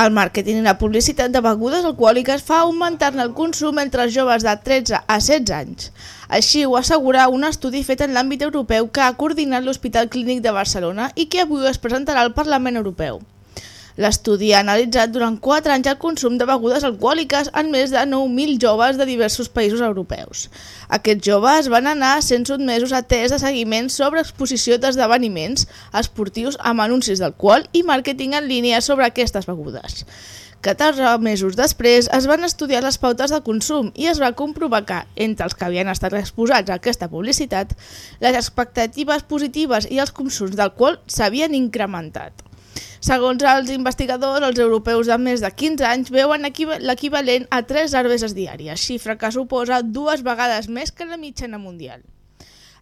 El màrqueting i la publicitat de begudes alcohòliques fa augmentar-ne el consum entre els joves de 13 a 16 anys. Així ho assegura un estudi fet en l'àmbit europeu que ha coordinat l'Hospital Clínic de Barcelona i que avui es presentarà al Parlament Europeu. L'estudi ha analitzat durant 4 anys el consum de begudes alcohòliques en més de 9.000 joves de diversos països europeus. Aquests joves van anar sent sotmesos a tests de seguiment sobre exposició d'esdeveniments esportius amb anuncis d'alcohol i màrqueting en línia sobre aquestes begudes. 14 mesos després es van estudiar les pautes de consum i es va comprovar que, entre els que havien estat exposats a aquesta publicitat, les expectatives positives i els consums d'alcohol s'havien incrementat. Segons els investigadors, els europeus de més de 15 anys veuen l'equivalent a 3 cerveses diàries, xifra que suposa dues vegades més que la mitjana mundial.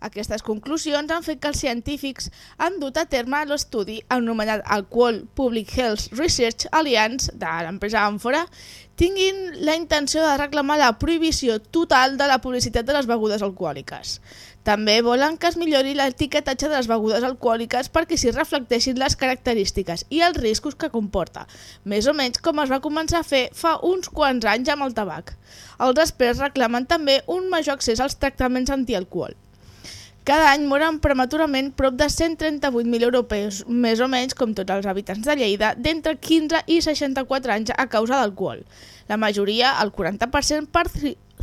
Aquestes conclusions han fet que els científics han dut a terme l'estudi anomenat Alcohol Public Health Research Alliance de l'empresa Amphora tinguin la intenció de reclamar la prohibició total de la publicitat de les begudes alcohòliques. També volen que es millori l'etiquetatge de les begudes alcohòliques perquè s'hi reflecteixin les característiques i els riscos que comporta, més o menys com es va començar a fer fa uns quants anys amb el tabac. Els experts reclamen també un major accés als tractaments antialcohol. Cada any moren prematurament prop de 138.000 europeus, més o menys com tots els habitants de Lleida, d'entre 15 i 64 anys a causa d'alcohol. La majoria, el 40%, per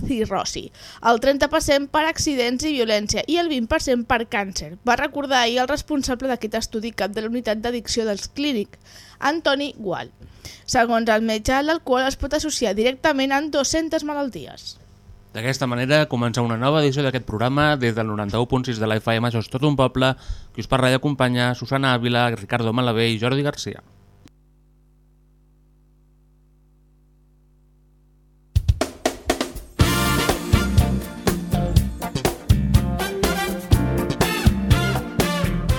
cirrosi, el 30% per accidents i violència i el 20% per càncer, va recordar ahir el responsable d'aquest estudi cap de la unitat d'addicció dels clínic, Antoni Gual. Segons el metge, l'alcohol es pot associar directament amb 200 malalties. D'aquesta manera comença una nova edició d'aquest programa des del 91.6 de la això és tot un poble, que us parla i acompanya Susana Ávila, Ricardo Malavé i Jordi Garcia.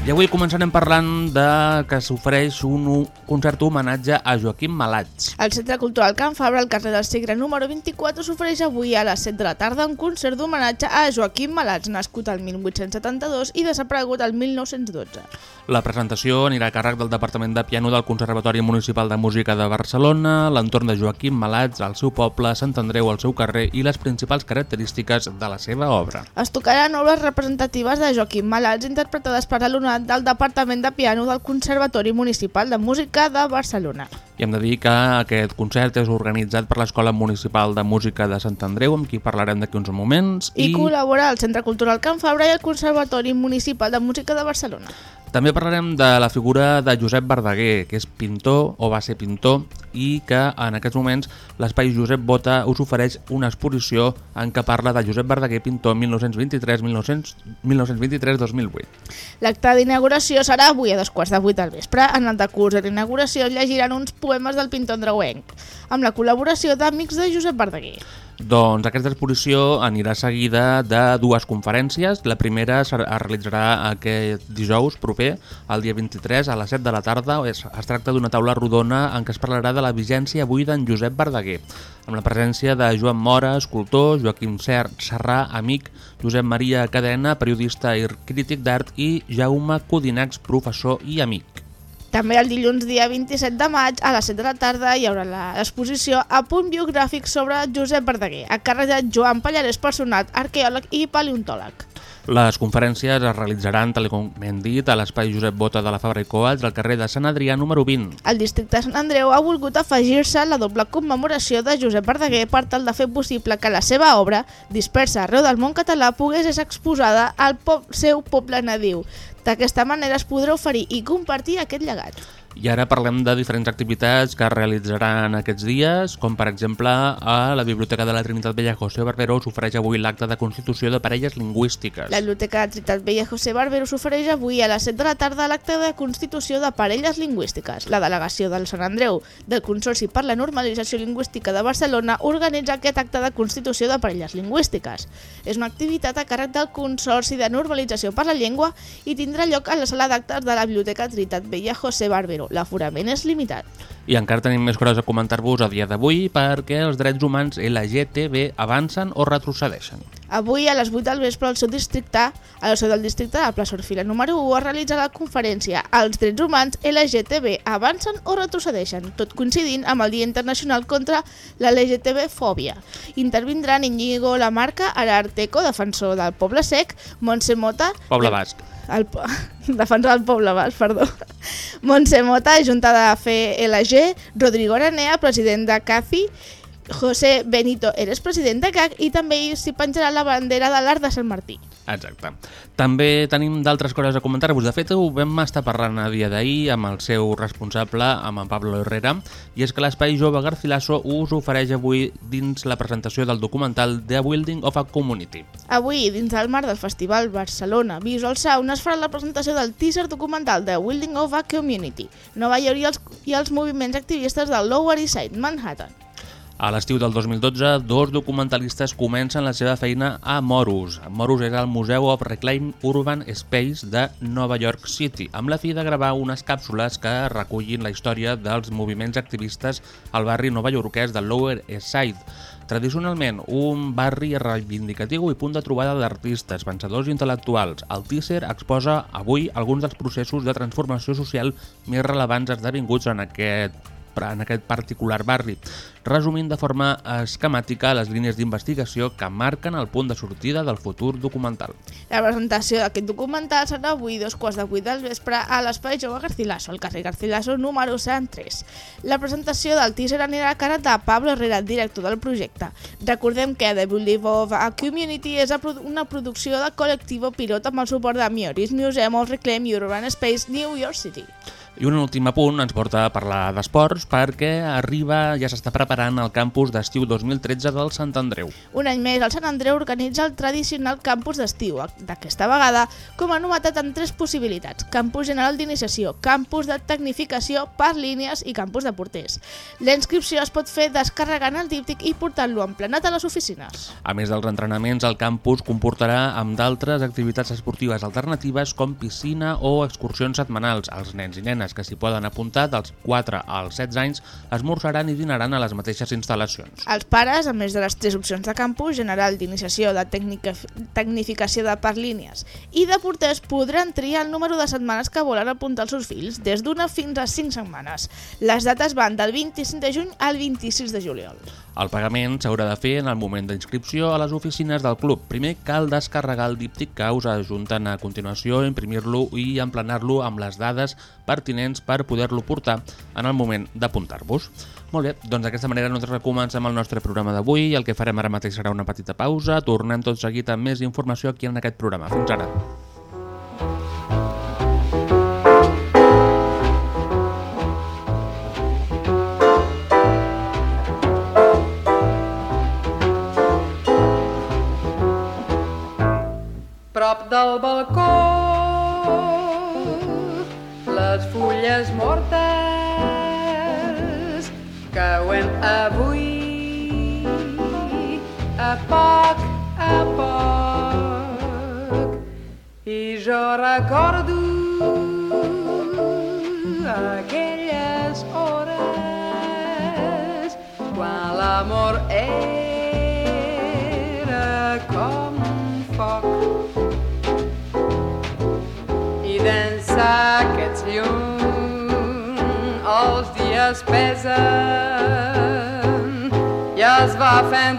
I avui començarem parlant de que s'ofereix un concert homenatge a Joaquim Malats. El Centre Cultural Can Fabra, al carrer del Segre número 24, s'ofereix avui a les 7 de la tarda un concert d'homenatge a Joaquim Malats, nascut al 1872 i desaparegut al 1912. La presentació anirà a càrrec del Departament de Piano del Conservatori Municipal de Música de Barcelona, l'entorn de Joaquim Malats, el seu poble, Sant Andreu, el seu carrer i les principals característiques de la seva obra. Es tocaran obres representatives de Joaquim Malats interpretades per alumnat del Departament de Piano del Conservatori Municipal de Música de Barcelona. I hem de dir que aquest concert és organitzat per l'Escola Municipal de Música de Sant Andreu, amb qui parlarem d'aquí uns moments. I, I col·labora el Centre Cultural Can Fabra i el Conservatori Municipal de Música de Barcelona. També parlarem de la figura de Josep Verdaguer, que és pintor o va ser pintor i que en aquests moments l'Espai Josep Bota us ofereix una exposició en què parla de Josep Verdaguer, pintor 1923-2008. L'acte d'inauguració serà avui a dos quarts de vuit del vespre. En el decurs de l'inauguració llegiran uns poemes del pintor andreuenc, amb la col·laboració d'amics de Josep Verdaguer. Doncs aquesta exposició anirà seguida de dues conferències. La primera es realitzarà aquest dijous proper, el dia 23, a les 7 de la tarda. Es, es tracta d'una taula rodona en què es parlarà de la vigència avui d'en Josep Verdaguer, amb la presència de Joan Mora, escultor, Joaquim Serrà, amic, Josep Maria Cadena, periodista i crític d'art, i Jaume Codinacs, professor i amic. També el dilluns dia 27 de maig a les 7 de la tarda hi haurà l'exposició a punt biogràfic sobre Josep Verdaguer, a càrrec de Joan Pallarès Personat, arqueòleg i paleontòleg. Les conferències es realitzaran, tal com hem dit, a l'espai Josep Bota de la Fabra i Coats, al carrer de Sant Adrià número 20. El districte Sant Andreu ha volgut afegir-se a la doble commemoració de Josep Verdaguer per tal de fer possible que la seva obra, dispersa arreu del món català, pogués ser exposada al seu poble nadiu. D'aquesta manera es podrà oferir i compartir aquest llegat. I ara parlem de diferents activitats que es realitzaran aquests dies, com per exemple a la Biblioteca de la Trinitat Vella José Barbero s'ofereix avui l'acte de constitució de parelles lingüístiques. La Biblioteca de Trinitat Vella José Barbero s'ofereix avui a les 7 de la tarda l'acte de constitució de parelles lingüístiques. La delegació del Sant Andreu del Consorci per la Normalització Lingüística de Barcelona organitza aquest acte de constitució de parelles lingüístiques. És una activitat a càrrec del Consorci de Normalització per la Llengua i tindrà lloc a la sala d'actes de la Biblioteca Trinitat Vella José Barbero. L'aforament és limitat. I encara tenim més coses a comentar-vos a dia d'avui perquè els drets humans LGTB avancen o retrocedeixen. Avui a les 8 del vespre al seu districte, a la seu del districte de la plaça Orfila número 1 es realitza la conferència Els drets humans LGTB avancen o retrocedeixen, tot coincidint amb el Dia Internacional contra la LGTB-fòbia. Intervindran Íñigo Lamarca, Ararteco, defensor del poble sec, Montse Mota, Poble Basc. el, defensor del poble basc, perdó. Montse Mota, Junta de FLG, Rodrigo Aranea, president de CAFI, José Benito, eres president de CAC i també s'hi penjarà la bandera de l'Arc de Sant Martí. Exacte. També tenim d'altres coses a comentar-vos. De fet, ho vam estar parlant a dia d'ahir amb el seu responsable, amb en Pablo Herrera, i és que l'Espai Jove Garcilaso us ofereix avui dins la presentació del documental The Building of a Community. Avui, dins del marc del Festival Barcelona Visual Sound, es farà la presentació del teaser documental de Building of a Community, Nova York i els, i els moviments activistes del Lower East Side, Manhattan. A l'estiu del 2012, dos documentalistes comencen la seva feina a Morus. Morus és el Museu of Reclaim Urban Space de Nova York City, amb la fi de gravar unes càpsules que recullin la història dels moviments activistes al barri novaiorquès del Lower East Side. Tradicionalment, un barri reivindicatiu i punt de trobada d'artistes, pensadors i intel·lectuals. El teaser exposa avui alguns dels processos de transformació social més rellevants esdevinguts en aquest en aquest particular barri, resumint de forma esquemàtica les línies d'investigació que marquen el punt de sortida del futur documental. La presentació d'aquest documental serà avui dos quarts de vuit del vespre a l'Espai Jove Garcilaso, al carrer Garcilaso número 103. La presentació del teaser anirà a càrrec de Pablo Herrera, director del projecte. Recordem que The Believe of a Community és una producció de col·lectiu pilot amb el suport de Mioris Museum of Reclaim Urban Space New York City. I un últim apunt ens porta a parlar d'esports perquè arriba, ja s'està preparant el campus d'estiu 2013 del Sant Andreu. Un any més, el Sant Andreu organitza el tradicional campus d'estiu, d'aquesta vegada com a novetat en tres possibilitats. Campus general d'iniciació, campus de tecnificació per línies i campus de porters. La inscripció es pot fer descarregant el díptic i portant-lo emplenat a les oficines. A més dels entrenaments, el campus comportarà amb d'altres activitats esportives alternatives com piscina o excursions setmanals. Els nens i nenes que s'hi poden apuntar dels 4 als 16 anys esmorzaran i dinaran a les mateixes instal·lacions. Els pares, a més de les tres opcions de campus, general d'iniciació, de tècnica, tecnificació de per línies i de porters, podran triar el número de setmanes que volen apuntar els seus fills, des d'una fins a 5 setmanes. Les dates van del 25 de juny al 26 de juliol. El pagament s'haurà de fer en el moment d'inscripció a les oficines del club. Primer cal descarregar el díptic que us ajunten a continuació, imprimir-lo i emplenar-lo amb les dades pertinents per poder-lo portar en el moment d'apuntar-vos. Molt bé, doncs d'aquesta manera nosaltres comencem el nostre programa d'avui i el que farem ara mateix serà una petita pausa. Tornem tot seguit amb més informació aquí en aquest programa. Fins ara. Del balcó, les fulles mortes cauen avui a poc a poc. I jo recordo aquelles hores quan l'amor era d'ençà aquests llums els dies pesen i es va fent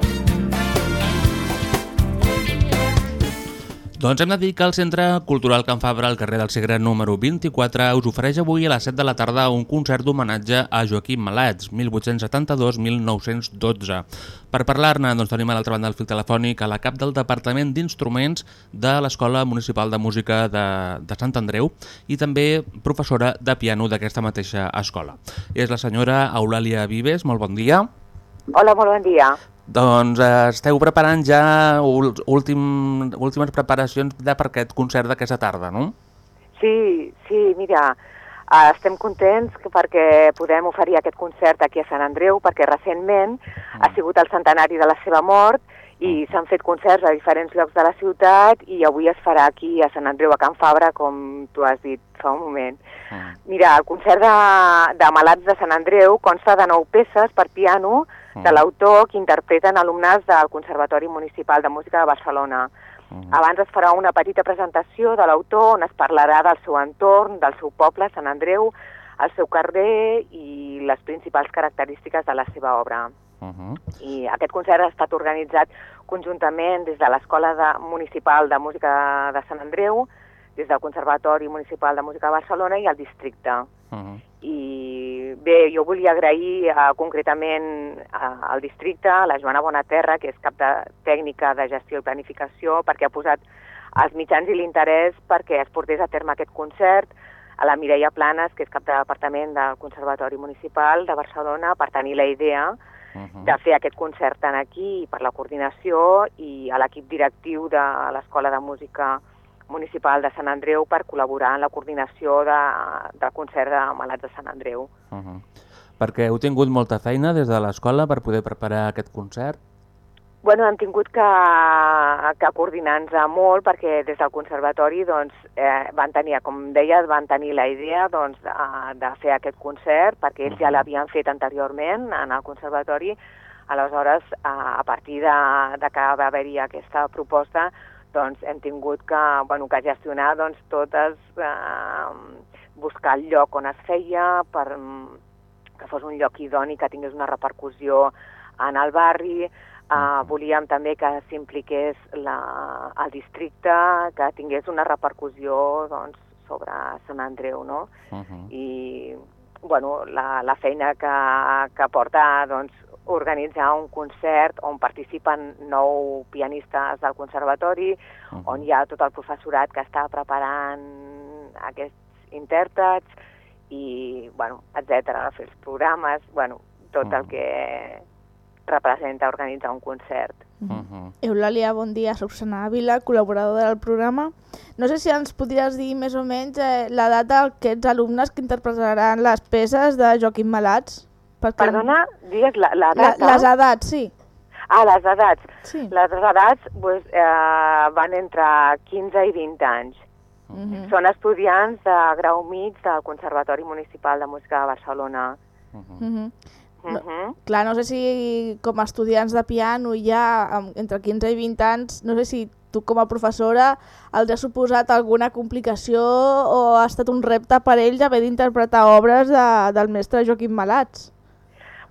Doncs hem de dir que el Centre Cultural Can Fabra, al carrer del Segre número 24, us ofereix avui a les 7 de la tarda un concert d'homenatge a Joaquim Malats, 1872-1912. Per parlar-ne, doncs, tenim a l'altra banda del fil telefònic a la cap del Departament d'Instruments de l'Escola Municipal de Música de, de Sant Andreu i també professora de piano d'aquesta mateixa escola. És la senyora Eulàlia Vives, molt bon dia. Hola, molt bon dia. Doncs eh, esteu preparant ja últim, últimes preparacions de per aquest concert d'aquesta tarda, no? Sí, sí, mira, eh, estem contents perquè podem oferir aquest concert aquí a Sant Andreu, perquè recentment ha sigut el centenari de la seva mort i s'han fet concerts a diferents llocs de la ciutat i avui es farà aquí a Sant Andreu, a Can Fabra, com tu has dit fa un moment. Mira, el concert de, de Malats de Sant Andreu consta de nou peces per piano de l'autor que interpreten alumnes del Conservatori Municipal de Música de Barcelona. Abans es farà una petita presentació de l'autor on es parlarà del seu entorn, del seu poble, Sant Andreu, el seu carrer i les principals característiques de la seva obra. Uh -huh. I aquest concert ha estat organitzat conjuntament des de l'Escola de, Municipal de Música de Sant Andreu, des del Conservatori Municipal de Música de Barcelona i el districte. Uh -huh. I bé, jo volia agrair uh, concretament uh, al districte, a la Joana Bonaterra, que és cap de tècnica de gestió i planificació, perquè ha posat els mitjans i l'interès perquè es portés a terme aquest concert, a la Mireia Planes, que és cap de departament del Conservatori Municipal de Barcelona, per tenir la idea de fer aquest concert tant aquí per la coordinació i a l'equip directiu de l'Escola de Música Municipal de Sant Andreu per col·laborar en la coordinació de, del concert de Malats de Sant Andreu. Uh -huh. Perquè heu tingut molta feina des de l'escola per poder preparar aquest concert? Bueno, hem tingut que, que coordinar-nos molt perquè des del conservatori doncs, eh, van tenir, com deia, van tenir la idea doncs, de, de fer aquest concert perquè ells ja l'havien fet anteriorment en el conservatori. Aleshores, a, a partir de, de que va haver-hi aquesta proposta, doncs hem tingut que, bueno, que gestionar doncs, totes, eh, buscar el lloc on es feia per mm, que fos un lloc idoni, que tingués una repercussió en el barri, Uh, volíem també que s'impliqués la- el districte, que tingués una repercussió doncs, sobre Sant Andreu, no? Uh -huh. I, bueno, la, la feina que, que porta doncs, organitzar un concert on participen nou pianistes del conservatori, uh -huh. on hi ha tot el professorat que està preparant aquests intèrprets i, bueno, etc fer els programes, bueno, tot el que representa organitzar un concert. Uh -huh. Eulàlia, bon dia, soc Sana Ávila, col·laboradora del programa. No sé si ens podries dir més o menys eh, la data d'aquests alumnes que interpretaran les peces de Joaquim Malats. Perquè... Perdona, digues la, la La, data? les edats, sí. Ah, les edats. Sí. Les edats pues, eh, van entre 15 i 20 anys. Mhm. Són estudiants de grau mig del Conservatori Municipal de Música de Barcelona. Mhm. Uh -huh. Clar, no sé si com a estudiants de piano ja entre 15 i 20 anys, no sé si tu com a professora els ha suposat alguna complicació o ha estat un repte per ells haver d'interpretar obres de, del mestre Joaquim Malats.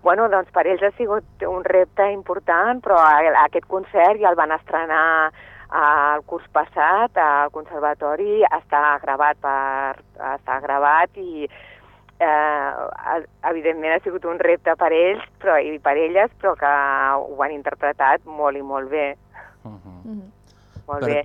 Bueno, doncs per ells ha sigut un repte important, però a- aquest concert ja el van estrenar el curs passat al conservatori, està gravat per està gravat i eh, ha- evidentment ha sigut un repte per ells però, i per elles, però que ho han interpretat molt i molt bé. Uh -huh. Mhm. Molt Per- bé.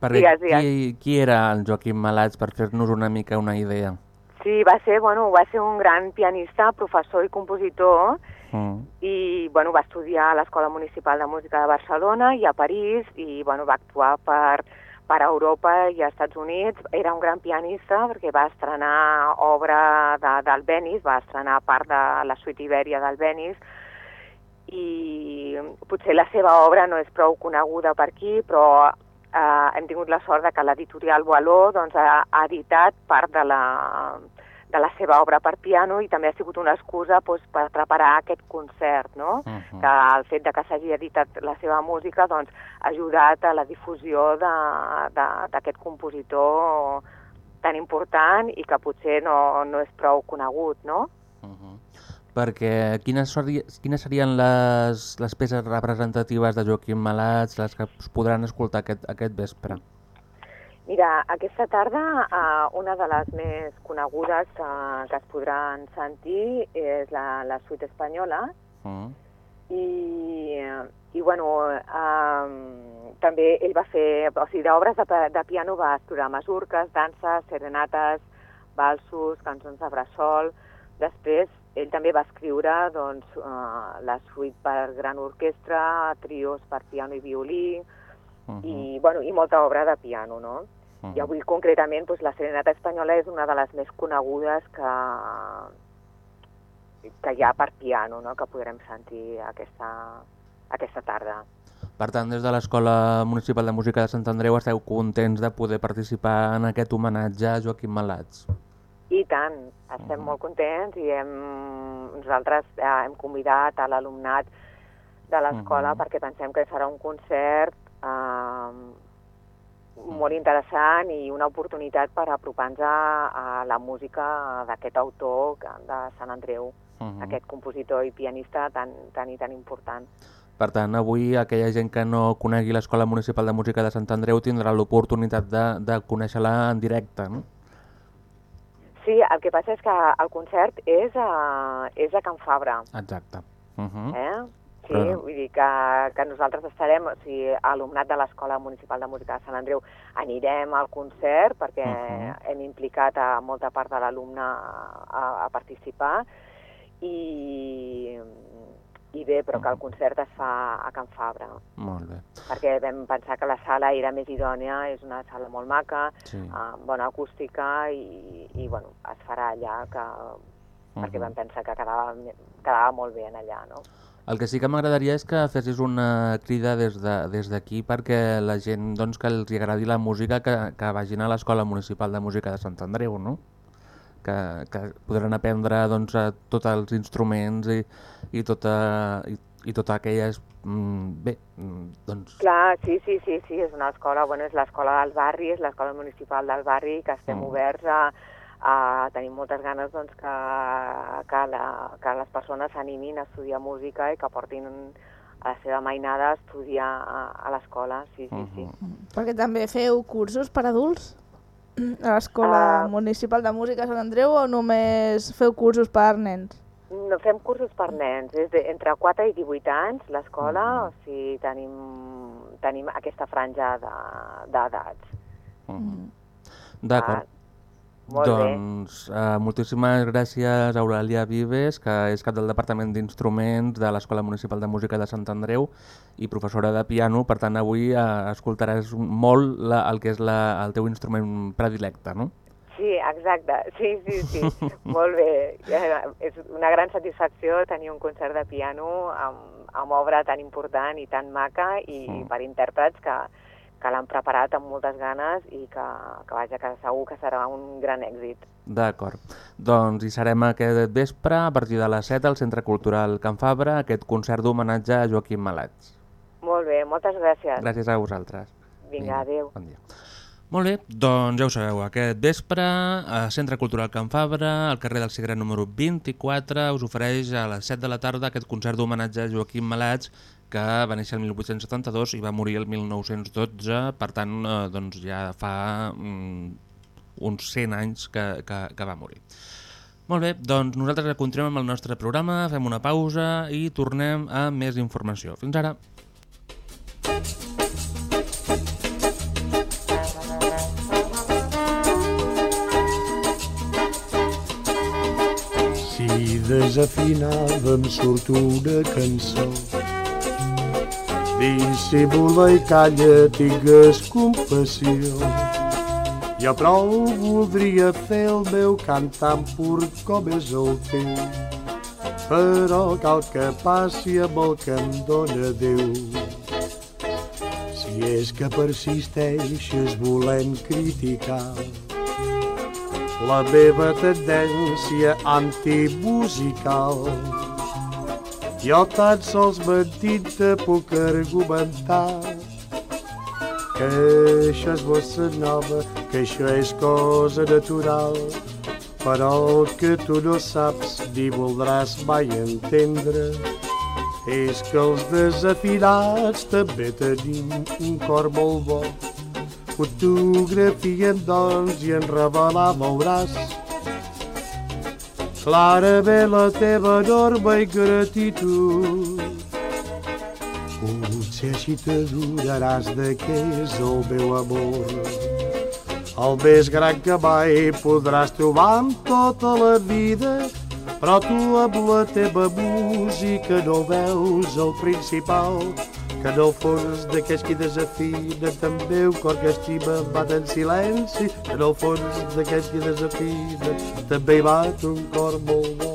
Perquè Digues, digues. Qui, qui era el Joaquim Malats, per fer-nos una mica una idea? Sí, va ser, bueno, va ser un gran pianista, professor i compositor, Mm. i bueno, va estudiar a l'Escola Municipal de Música de Barcelona i a París, i bueno, va actuar per, per Europa i als Estats Units. Era un gran pianista perquè va estrenar obra de, del Benis, va estrenar part de la suite Ibèria del Benis, i potser la seva obra no és prou coneguda per aquí, però eh, hem tingut la sort de que l'editorial Boaló doncs, ha, ha editat part de la, de la seva obra per piano i també ha sigut una excusa doncs, per preparar aquest concert, no? Uh -huh. que el fet de que s'hagi editat la seva música doncs, ha ajudat a la difusió d'aquest compositor tan important i que potser no, no és prou conegut, no? Uh-huh. Perquè quines, seri quines serien les, les peces representatives de Joaquim Malats, les que es podran escoltar aquest, aquest vespre? Mira, aquesta tarda uh, una de les més conegudes uh, que es podran sentir és la, la suite espanyola Uh i, i bueno, um, també ell va fer, o sigui, d'obres de, de piano va explorar masurques, danses, serenates, valsos, cançons de bressol. Després ell també va escriure doncs, uh, la suite per gran orquestra, trios per piano i violí, -huh. i, bueno, i molta obra de piano, no? Uh -huh. I avui concretament doncs, la Serenata Espanyola és una de les més conegudes que, que hi ha per piano, no? que podrem sentir aquesta, aquesta tarda. Per tant, des de l'Escola Municipal de Música de Sant Andreu esteu contents de poder participar en aquest homenatge a Joaquim Malats. I tant, estem Mhm. molt contents i hem, nosaltres eh, hem convidat a l'alumnat de l'escola Mhm. perquè pensem que serà un concert eh, molt interessant i una oportunitat per apropar-nos a, a la música d'aquest autor que- de Sant Andreu, Uh -huh. aquest compositor i pianista tan, tan i tan important. Per tant, avui aquella gent que no conegui l'Escola Municipal de Música de Sant Andreu tindrà l'oportunitat de, de conèixer-la en directe, no? Sí, el que passa és que el concert és a, és a Can Fabra. Exacte. Uh -huh. Eh? Sí, Però- vull dir que, que nosaltres estarem, o sigui, alumnat de l'Escola Municipal de Música de Sant Andreu, anirem al concert perquè Mhm. hem implicat a molta part de l'alumne a, a participar i, i bé, però que el concert es fa a Can Fabra Molt bé. perquè vam pensar que la sala era més idònia, és una sala molt maca, Sí. amb bona acústica i, i bueno, es farà allà que, perquè Mhm. vam pensar que quedava, quedava molt bé en allà, no? El que sí que m'agradaria és que fessis una crida des de- des d'aquí perquè la gent doncs, que els agradi la música que, que vagin a l'Escola Municipal de Música de Sant Andreu, no? Que, que podran aprendre doncs, tots els instruments i, i, tota, i, i totes aquelles... Mm, bé, mm, doncs... Clar, sí, sí, sí, sí, és una escola, bueno, és l'escola del barri, és l'escola municipal del barri, que estem Mm. oberts a, a tenir moltes ganes doncs, que, que, la, que les persones s'animin a estudiar música i que portin a la seva mainada a estudiar a, a l'escola, sí, sí, sí. Mhm. Perquè també feu cursos per adults a l'Escola Ah. Municipal de Música de Sant Andreu o només feu cursos per nens? No fem cursos per nens, és de, entre 4 i 18 anys l'escola, Mhm. o sigui, tenim, tenim aquesta franja de- d'edats. Uh Mm. -huh. D'acord. Molt bé. doncs eh, moltíssimes gràcies a Eulàlia Vives, que és cap del Departament d'Instruments de l'Escola Municipal de Música de Sant Andreu i professora de piano. Per tant, avui eh, escoltaràs molt la, el que és la, el teu instrument predilecte, no? Sí, exacte, sí, sí, sí, molt bé. És una gran satisfacció tenir un concert de piano amb, amb obra tan important i tan maca i Mm. per intèrprets que, que l'han preparat amb moltes ganes i que, que vaja, que segur que serà un gran èxit. D'acord. Doncs hi serem aquest vespre, a partir de les 7, al Centre Cultural Can Fabra, aquest concert d'homenatge a Joaquim Malats. Molt bé, moltes gràcies. Gràcies a vosaltres. Vinga, adéu. Bon dia. Molt bé, doncs ja ho sabeu, aquest vespre a Centre Cultural Can Fabra, al carrer del Segre número 24, us ofereix a les 7 de la tarda aquest concert d'homenatge a Joaquim Malats, que va néixer el 1872 i va morir el 1912, per tant, eh, doncs ja fa mm, uns 100 anys que, que, que va morir. Molt bé, doncs nosaltres continuem amb el nostre programa, fem una pausa i tornem a més informació. Fins ara. Desafinada em surt una cançó. Dissimula i calla, tingues compassió. Jo prou voldria fer el meu cant tan pur com és el teu, però cal que passi amb el que em dóna Déu. Si és que persisteixes volent criticar la meva tendència antimusical, jo tan sols mentint te puc argumentar que això és bossa nova, que això és cosa natural, però el que tu no saps ni voldràs mai entendre és que els desafinats també tenim un cor molt bo. Fotografiem, doncs, i en revelar veuràs clarament la teva enorme ingratitud. Potser així t'adoraràs de què és el meu amor. El més gran que mai podràs trobar en tota la vida, però tu amb la teva música no veus el principal, que en el fons d'aquells qui desafina també un cor que estima bat en silenci, en el fons d'aquells qui desafina també hi bat un cor molt bo.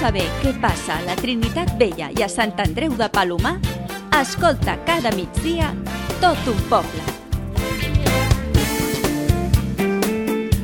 Saber què passa a la Trinitat Vella i a Sant Andreu de Palomar, escolta cada migdia tot un poble.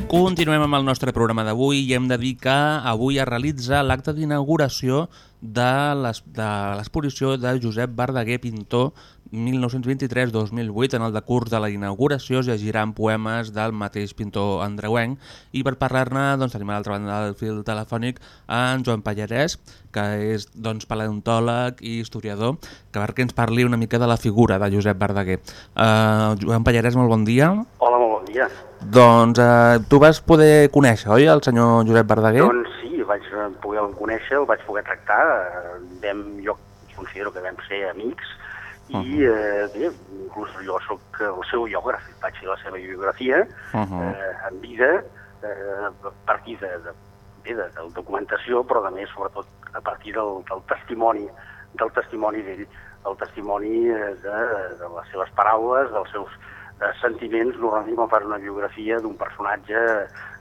Continuem amb el nostre programa d'avui i hem de dir que avui es realitza l'acte d'inauguració de l'exposició de Josep Verdaguer Pintor 1923-2008. En el decurs de la inauguració es llegiran poemes del mateix pintor andreuenc i per parlar-ne doncs, tenim a l'altra banda del fil telefònic en Joan Pallarès, que és doncs, paleontòleg i historiador, que perquè ens parli una mica de la figura de Josep Verdaguer. Uh, Joan Pallarès, molt bon dia. Hola, molt bon dia. Doncs eh, tu vas poder conèixer, oi, el senyor Josep Verdaguer? Doncs sí, vaig poder conèixer, el vaig poder tractar, vam, jo considero que vam ser amics, i eh, bé, inclús jo sóc el seu biògraf, vaig fer la seva biografia Uh -huh. eh, en vida, eh, a partir de, de, bé, de, de documentació, però a més, sobretot, a partir del, del testimoni del testimoni d'ell, el testimoni eh, de, de les seves paraules, dels seus eh, sentiments. Normalment, quan fas una biografia d'un personatge,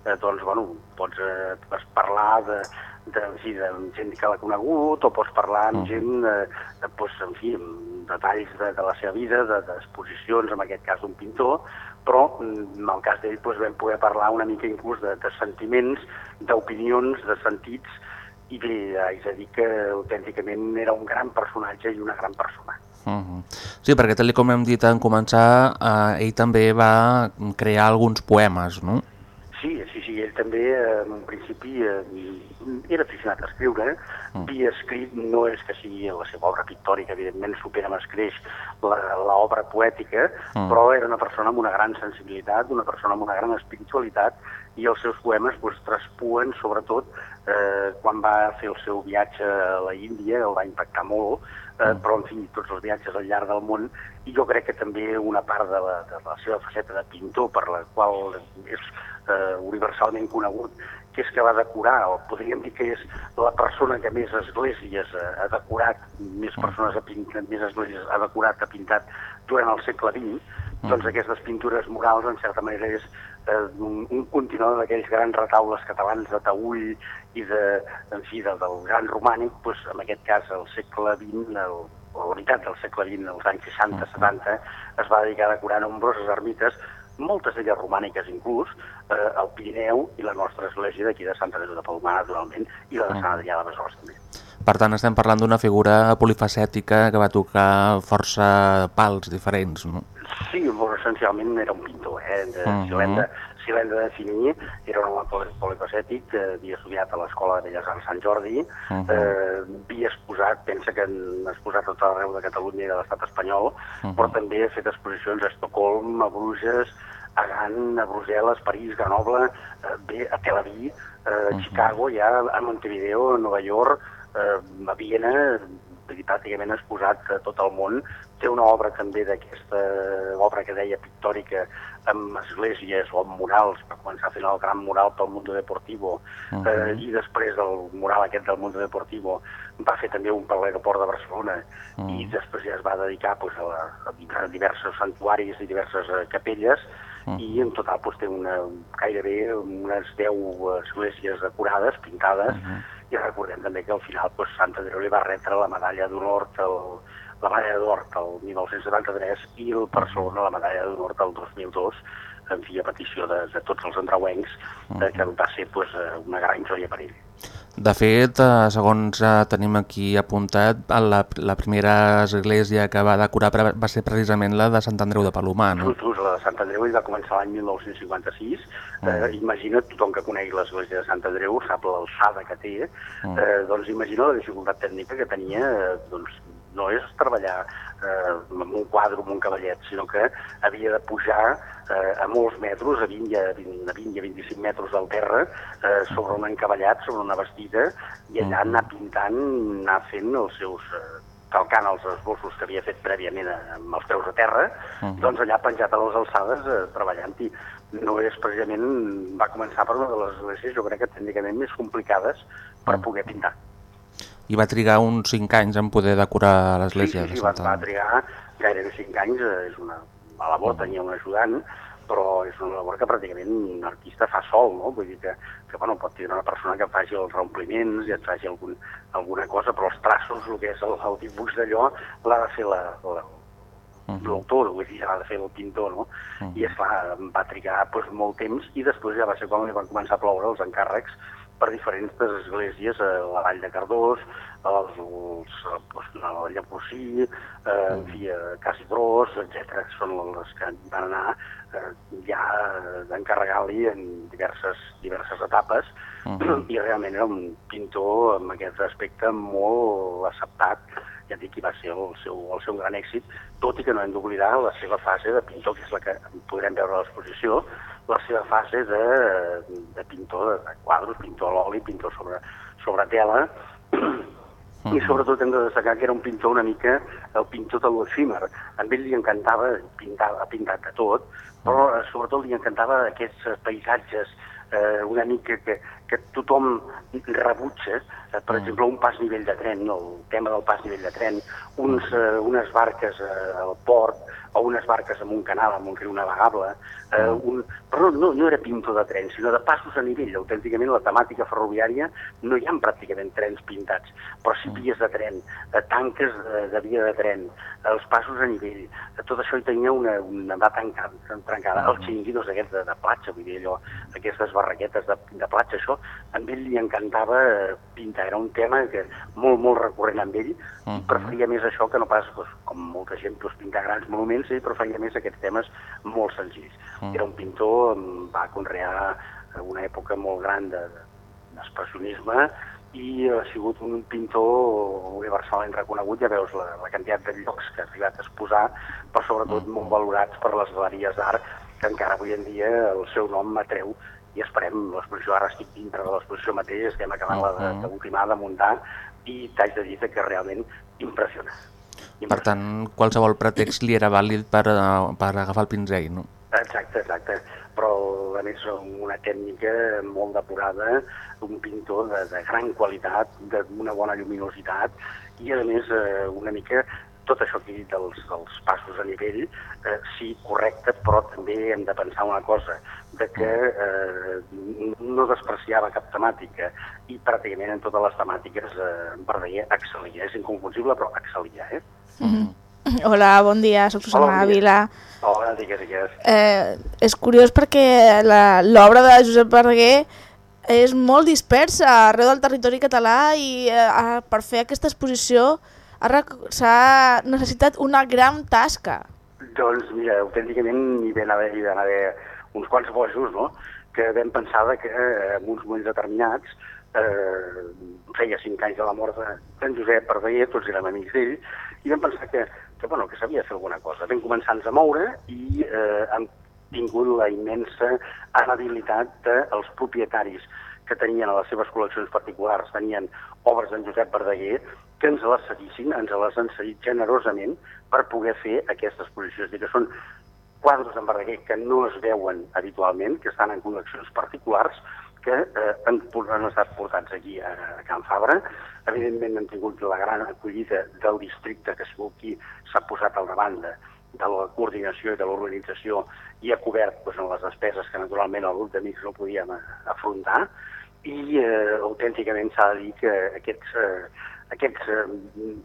eh, doncs, bueno, pots, eh, pots parlar de, de, fi, de gent que l'ha conegut o pots parlar amb gent, eh, de, doncs, en fi, amb detalls de, de la seva vida, de- d'exposicions, en aquest cas d'un pintor, però mm, en el cas d'ell doncs, vam poder parlar una mica inclús de, de sentiments, d'opinions, de sentits, i bé, haig de dir que autènticament era un gran personatge i una gran persona. Uh -huh. Sí, perquè tal com hem dit en començar, eh, ell també va crear alguns poemes, no? Sí, sí, sí, ell també, eh, en un principi, eh, era aficionat a escriure, eh? havia escrit, no és que sigui la seva obra pictòrica, evidentment supera amb escreix la- l'obra poètica, Mm. però era una persona amb una gran sensibilitat, una persona amb una gran espiritualitat, i els seus poemes doncs, traspuen, sobretot, eh, quan va fer el seu viatge a la Índia, el va impactar molt, eh, però, en fi, tots els viatges al llarg del món, i jo crec que també una part de la, de la seva faceta de pintor, per la qual és eh, universalment conegut, que és que va decorar, o podríem dir que és la persona que més esglésies ha decorat, més persones ha pintat, més esglésies ha decorat, ha pintat durant el segle XX, doncs aquestes pintures murals, en certa manera, és eh, un, un continuador d'aquells grans retaules catalans de Taüll i de, en fi, de, del gran romànic, doncs, en aquest cas, al segle XX, el, o la meitat del segle XX, als anys 60-70, es va dedicar a decorar nombroses ermites, moltes d'elles romàniques inclús, eh, al Pirineu i la nostra església d'aquí de Sant Andreu de Palomar, naturalment, i la de Sant Adrià de Besòs també. Per tant, estem parlant d'una figura polifacètica que va tocar força pals diferents, no? Sí, però essencialment era un pintor, eh? De, Mhm. si l'hem de, si de definir, era un home poli- polifacètic que havia estudiat a l'Escola de Belles Arts Sant Jordi, Mhm. eh, havia exposat, pensa que han exposat tot arreu de Catalunya i de l'estat espanyol, Mhm. però també ha fet exposicions a Estocolm, a Bruges, a Gant, a Brussel·les, París, Grenoble, eh, bé, a Tel Aviv, eh, a Chicago, ja a Montevideo, a Nova York, eh, a Viena, dir, pràcticament exposat a tot el món. Té una obra també d'aquesta obra que deia pictòrica amb esglésies o amb murals, va començar fent el gran mural pel Mundo Deportivo, uh -huh. eh, i després del mural aquest del Mundo Deportivo va fer també un per l'aeroport de Barcelona, uh -huh. i després ja es va dedicar pues, a, la, a diversos santuaris i diverses eh, capelles, uh -huh. i en total pues, té una, gairebé unes 10 esglésies decorades, pintades, uh -huh. i recordem també que al final pues, Sant Andreu li va retre la medalla d'honor el, la medalla d'or el 1973 i el Barcelona la medalla d'honor del 2002 en fi, a petició de, de tots els andreuencs, eh, que va ser pues, eh, una gran joia per ell. De fet, eh, segons eh, tenim aquí apuntat, la, la primera església que va decorar va ser precisament la de Sant Andreu de Palomar, no? Just, just, la de Sant Andreu va començar l'any 1956. Mm. Eh, imagina't, tothom que conegui l'església de Sant Andreu sap l'alçada que té, mm. eh, doncs imagina la dificultat tècnica que tenia eh, doncs, no és treballar eh, amb un quadre, amb un cavallet, sinó que havia de pujar eh, a molts metres, a 20, a 20, a 20 i a 25 metres del terra, eh, sobre un encavallat, sobre una vestida, i allà anar pintant, anar fent els seus... Eh, calcant els esbossos que havia fet prèviament amb els peus a terra, uh -huh. doncs allà penjat a les alçades eh, treballant-hi. No és precisament... va començar per una de les esglésies, jo crec que tècnicament més complicades per uh -huh. poder pintar i va trigar uns 5 anys en poder decorar l'església. Sí, sí, sí va, va trigar gairebé 5 anys, és una a labor, mm. tenia un ajudant, però és una labor que pràcticament un artista fa sol, no? Vull dir que, que bueno, pot tenir una persona que faci els reompliments i et faci algun, alguna cosa, però els traços, el que és el, el dibuix d'allò, l'ha de fer la, la, l'autor, vull dir, l'ha de fer el pintor, no? Uh -huh. I, esclar, va trigar doncs, molt temps i després ja va ser quan li van començar a ploure els encàrrecs per diferents esglésies, a la Vall de Cardós, els, doncs, a la Vall de Porcí, eh, en fi, a Casidrós, etc. Són les que van anar eh, ja d'encarregar-li en diverses, diverses etapes uh -huh. i realment era un pintor amb aquest aspecte molt acceptat ja dic que va ser el seu, el seu gran èxit, tot i que no hem d'oblidar la seva fase de pintor, que és la que podrem veure a l'exposició, la seva fase de, de pintor de, de quadros, pintor a l'oli, pintor sobre, sobre tela, -huh. i sobretot hem de destacar que era un pintor una mica el pintor de l'efímer. A ell li encantava pintar, ha pintat de tot, però eh, sobretot li encantava aquests paisatges eh, una mica que, que tothom rebutja, eh, per exemple, un pas nivell de tren, no? el tema del pas nivell de tren, uns, eh, unes barques eh, al port, o unes barques en un canal, en un riu navegable, eh, un... però no, no era pintor de trens, sinó de passos a nivell. Autènticament, la temàtica ferroviària no hi ha pràcticament trens pintats, però sí vies de tren, eh, tanques de, de via de tren, els passos a nivell, eh, tot això hi tenia una, una va tancada, trencada. Els xiringuitos aquests de, de platja, vull dir allò, aquestes barraquetes de, de platja, això, a ell li encantava eh, pintar, era un tema que molt, molt recurrent amb ell, i preferia més això que no pas, doncs, com molta gent, doncs, pintar grans monuments, ell preferia més aquests temes molt senzills. -huh. Era un pintor, va conrear una època molt gran d'expressionisme, de, i ha sigut un pintor universalment reconegut, ja veus la, la quantitat de llocs que ha arribat a exposar, però sobretot -huh. molt valorats per les galeries d'art, que encara avui en dia el seu nom atreu i esperem, l'exposició ara estic dintre de l'exposició mateix, estem acabant uh -huh. la d'ultimar, de muntar, i t'haig de dir que realment impressiona. Per tant, qualsevol pretext li era vàlid per, uh, per agafar el pinzell, no? Exacte, exacte. Però, a més, una tècnica molt depurada, un pintor de, de gran qualitat, d'una bona lluminositat, i, a més, eh, una mica tot això que he dit dels, dels passos a nivell, eh, sí, correcte, però també hem de pensar una cosa, de que eh, no despreciava cap temàtica i pràcticament en totes les temàtiques eh, Verdaguer excel·lia, és inconfusible, però excel·lia, eh? Mm -hmm. Hola, bon dia, soc Susana Hola, bon Ávila. Hola, digues, digues. Eh, és curiós perquè l'obra de Josep Verdaguer és molt dispersa arreu del territori català i eh, per fer aquesta exposició s'ha necessitat una gran tasca. Doncs mira, autènticament hi van haver, hi van haver uns quants bojos, no?, que vam pensar que eh, en uns moments determinats, eh, feia cinc anys de la mort de Sant Josep Verdaguer, tots érem amics d'ell, i vam pensar que, que, bueno, que s'havia de fer alguna cosa. Vam començar-nos a moure i eh, amb tingut la immensa amabilitat dels propietaris que tenien a les seves col·leccions particulars, tenien obres d'en Josep Verdaguer, que ens les cedissin, ens les han cedit generosament per poder fer aquesta exposició. És dir, que són quadres d'en Verdaguer que no es veuen habitualment, que estan en col·leccions particulars, que eh, han, estat portats aquí a, Can Fabra. Evidentment han tingut la gran acollida del districte, que ha sigut qui s'ha posat al davant de, de la coordinació i de l'organització i ha cobert doncs, en les despeses que naturalment el grup d'amics no podíem eh, afrontar i eh, autènticament s'ha de dir que aquests, eh, aquests eh,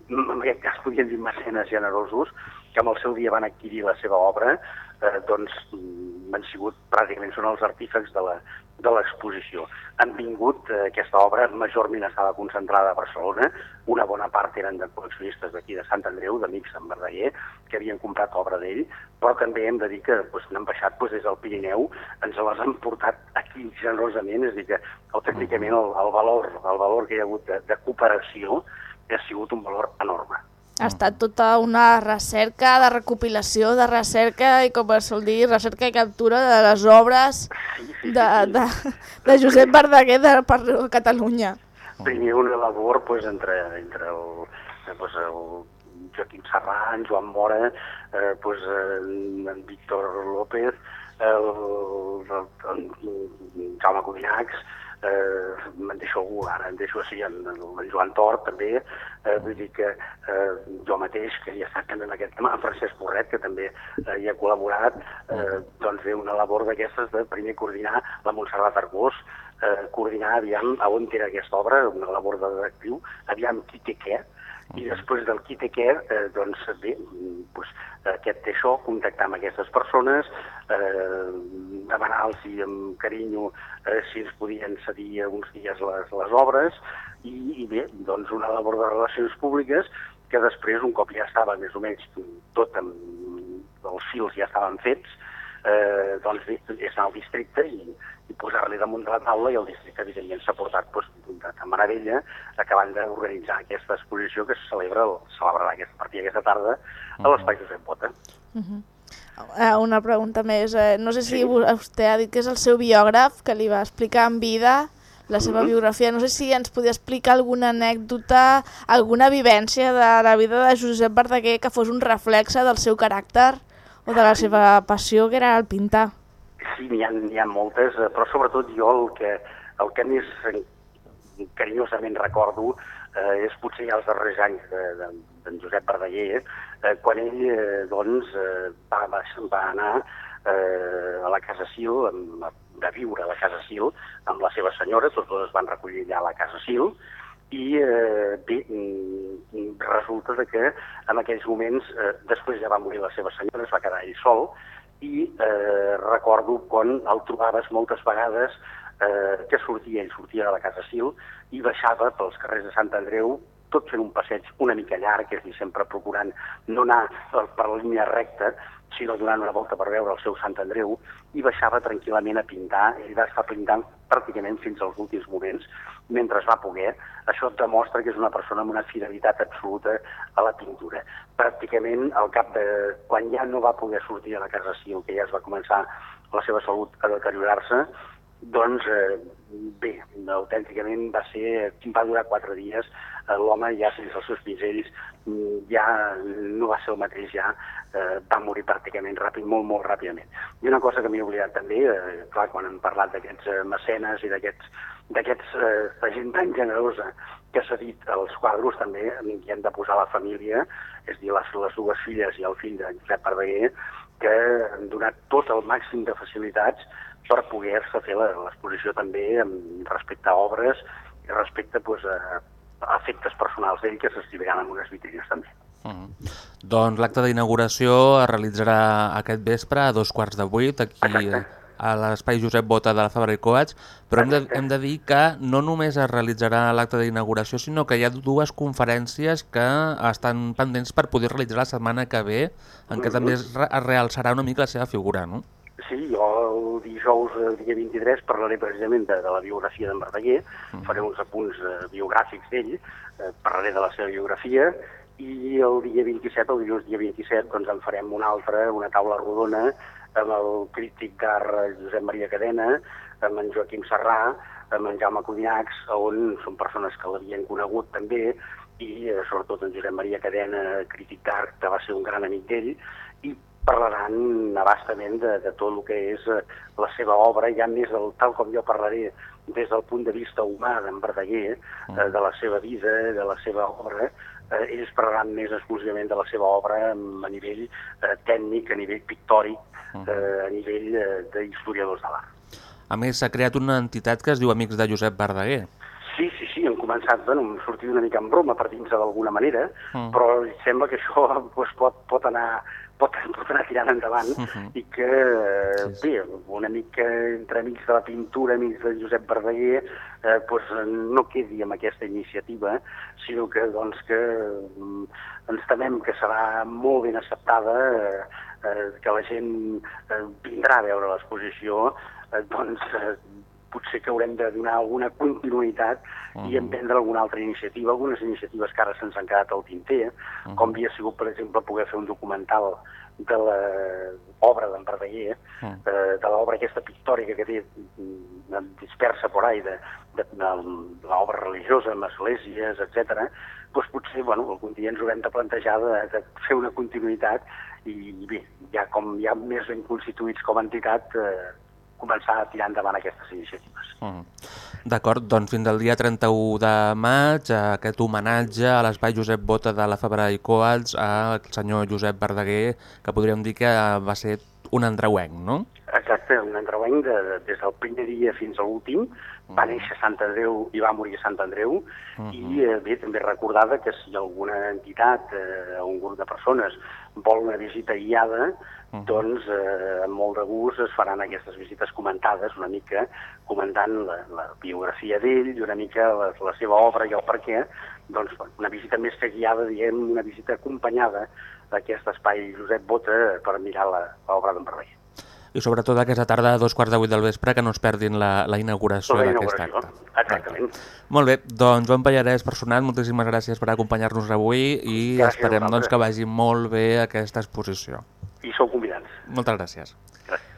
en aquest cas podríem dir mecenes generosos que amb el seu dia van adquirir la seva obra eh, doncs mm, han sigut pràcticament són els artífecs de la, de l'exposició. Han vingut, eh, aquesta obra majorment estava concentrada a Barcelona, una bona part eren de col·leccionistes d'aquí de Sant Andreu, d'amics d'en Verdaguer, que havien comprat obra d'ell, però també hem de dir que doncs, n'han baixat doncs, des del Pirineu, ens les han portat aquí generosament, és a dir que autènticament el, el, valor, el valor que hi ha hagut de, de cooperació ha sigut un valor enorme. Ha estat tota una recerca de recopilació, de recerca i, com es sol dir, recerca i captura de les obres de, de, de Josep Verdaguer de, per Catalunya. Primer una labor pues, entre, entre el, pues, el Joaquim Serrà, en Joan Mora, eh, pues, en, en Víctor López, el, el, el, el Jaume Codinacs, eh, me'n deixo algú ara, em deixo així en, en Joan Tort també, eh, vull dir que eh, jo mateix, que ja està en aquest tema, en Francesc Borret, que també eh, hi ha col·laborat, eh, doncs ve una labor d'aquestes de primer coordinar la Montserrat Arbós, eh, coordinar, aviam, a on era aquesta obra, una labor de detectiu, aviam qui té què, i després del té què, eh, doncs bé, doncs, aquest té això, contactar amb aquestes persones, eh, demanar-los amb carinyo eh, si ens podien cedir uns dies les, les obres, i, i bé, doncs una labor de relacions públiques que després, un cop ja estava més o menys tot amb els fils ja estaven fets, eh, doncs bé, és anar al districte i, i posar-li damunt de la taula i el districte evidentment s'ha portat doncs, de meravella acabant d'organitzar aquesta exposició que se celebra, celebrarà aquesta, a partir d'aquesta tarda a l'Espai Josep Bota. Uh -huh. Uh, una pregunta més. Uh, no sé si sí. vostè ha dit que és el seu biògraf que li va explicar en vida la seva uh -huh. biografia. No sé si ens podia explicar alguna anècdota, alguna vivència de la vida de Josep Verdaguer que fos un reflexe del seu caràcter o de la seva passió, que era el pintar. Sí, n'hi ha, ha moltes, eh, però sobretot jo el que, el que més carinyosament recordo eh, és potser ja els darrers anys d'en de, de, Josep Verdaguer, eh, quan ell eh, doncs, eh, va, va, va anar eh, a la Casa Sil, de viure a la Casa Sil, amb la seva senyora, tots dos es van recollir allà a la Casa Sil, i eh, bé, mm, resulta que en aquells moments, eh, després ja va morir la seva senyora, es va quedar ell sol, i eh, recordo quan el trobaves moltes vegades eh, que sortia, ell sortia de la Casa Sil i baixava pels carrers de Sant Andreu tot fent un passeig una mica llarg, és a dir, sempre procurant no anar per la línia recta, sinó donant una volta per veure el seu Sant Andreu, i baixava tranquil·lament a pintar, i va estar pintant pràcticament fins als últims moments, mentre es va poder. Això demostra que és una persona amb una fidelitat absoluta a la pintura. Pràcticament, al cap de... quan ja no va poder sortir a la casa Sil, que ja es va començar la seva salut a deteriorar-se, doncs eh, bé, autènticament va ser, va durar quatre dies, l'home ja sense els seus pinzells mm, ja no va ser el mateix, ja eh, va morir pràcticament ràpid, molt, molt ràpidament. I una cosa que m'he oblidat també, eh, clar, quan hem parlat d'aquests eh, mecenes i d'aquests d'aquests eh, gent tan generosa que s'ha dit als quadros també hi hem de posar la família, és dir, les, les dues filles i el fill de Josep Verdaguer, que han donat tot el màxim de facilitats per poder-se fer l'exposició també amb respecte a obres i respecte pues, a efectes personals d'ell que s'estiviran en unes vitrines també. Uh -huh. Doncs l'acte d'inauguració es realitzarà aquest vespre a dos quarts de vuit aquí Exacte. a l'espai Josep Bota de la Fabra i Coats, però hem de, hem de dir que no només es realitzarà l'acte d'inauguració, sinó que hi ha dues conferències que estan pendents per poder realitzar la setmana que ve, en què uh -huh. també es, es realçarà una mica la seva figura, no? Sí, jo el dijous, el dia 23, parlaré precisament de, de la biografia d'en Verdaguer, mm. faré uns apunts eh, biogràfics d'ell, eh, parlaré de la seva biografia, i el dia 27, el dilluns dia 27, doncs en farem una altra, una taula rodona, amb el crític d'art Josep Maria Cadena, amb en Joaquim Serrà, amb en Jaume Codinacs, on són persones que l'havien conegut també, i eh, sobretot en Josep Maria Cadena, crític d'art, que va ser un gran amic d'ell, parlaran abastament de, de tot el que és eh, la seva obra, ja més del, tal com jo parlaré des del punt de vista humà d'en Verdaguer, eh, de la seva vida, de la seva obra, eh, ells parlaran més exclusivament de la seva obra mm, a nivell eh, tècnic, a nivell pictòric, eh, a nivell eh, d'historiadors de l'art. A més, s'ha creat una entitat que es diu Amics de Josep Verdaguer. Sí, sí, sí, hem començat, bueno, hem sortit una mica en broma per dins d'alguna manera, Mm. però sembla que això pues, pot, pot, anar, pot, pot anar tirant endavant Mhm. i que, eh, bé, una mica entre amics de la pintura, amics de Josep Verdaguer, eh, pues, no quedi amb aquesta iniciativa, sinó que, doncs, que mm, ens temem que serà molt ben acceptada, eh, eh, que la gent eh, vindrà a veure l'exposició, eh, doncs, eh, potser que haurem de donar alguna continuïtat i emprendre alguna altra iniciativa, algunes iniciatives que ara se'ns han quedat al tinter, com havia sigut, per exemple, poder fer un documental de l'obra d'en Verdaguer, Mm. eh, de l'obra aquesta pictòrica que té mm, dispersa por ahí, de, de, de l'obra religiosa, amb esglésies, etc. doncs potser bueno, algun dia ens haurem de plantejar de, de fer una continuïtat i bé, ja com ja més ben constituïts com a entitat, eh, començar a tirar endavant aquestes iniciatives. Mm. D'acord, doncs fins al dia 31 de maig, eh, aquest homenatge a l'espai Josep Bota de la Fabra i Coats al senyor Josep Verdaguer, que podríem dir que eh, va ser un andreuenc, no? Exacte, un andreuenc de, de, des del primer dia fins a l'últim. Va néixer a Sant Andreu i va morir a Sant Andreu. I eh, bé, també recordada que si alguna entitat eh, o un grup de persones vol una visita guiada, doncs eh, amb molt de gust es faran aquestes visites comentades, una mica comentant la, la biografia d'ell i una mica la, la seva obra i el per què. Doncs una visita més que guiada, diguem, una visita acompanyada d'aquest espai Josep Bota per mirar la- l'obra d'en Verdaguer. I sobretot aquesta tarda a dos quarts de vuit del vespre que no es perdin la, la inauguració d'aquest acte. exactament. Molt bé, doncs Joan Pallarès, personal, moltíssimes gràcies per acompanyar-nos avui i Gràcies esperem doncs, que vagi molt bé aquesta exposició. I sou convidats. Moltes gràcies. Gràcies.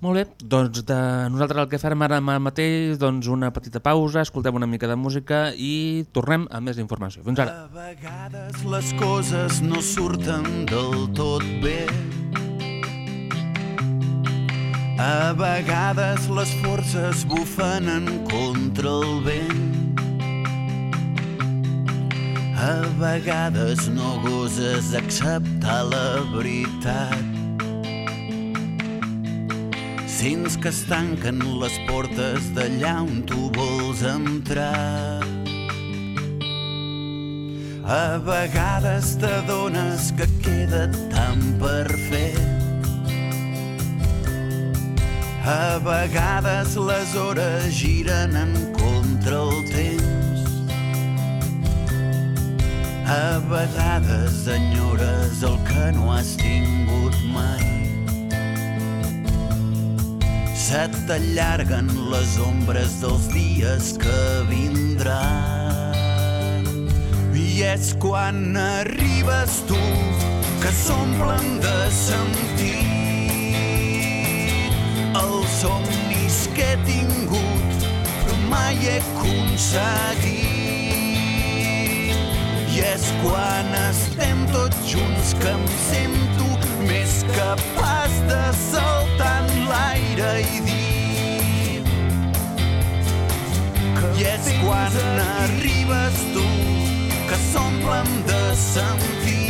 Molt bé, doncs de nosaltres el que farem ara mateix, doncs una petita pausa, escoltem una mica de música i tornem amb més informació. Fins ara. A vegades les coses no surten del tot bé. A vegades les forces bufen contra el vent. A vegades no goses acceptar la veritat. Sents que es tanquen les portes d'allà on tu vols entrar. A vegades t'adones que queda tan per fer. A vegades les hores giren en contra el temps. A vegades enyores el que no has tingut mai. T'allarguen les ombres dels dies que vindran. I és quan arribes tu que s'omplen de sentit els somnis que he tingut però mai he aconseguit. I és quan estem tots junts que em sento més capaç de saltar en l'aire i dir és quan arribes tu que s'omplen de sentit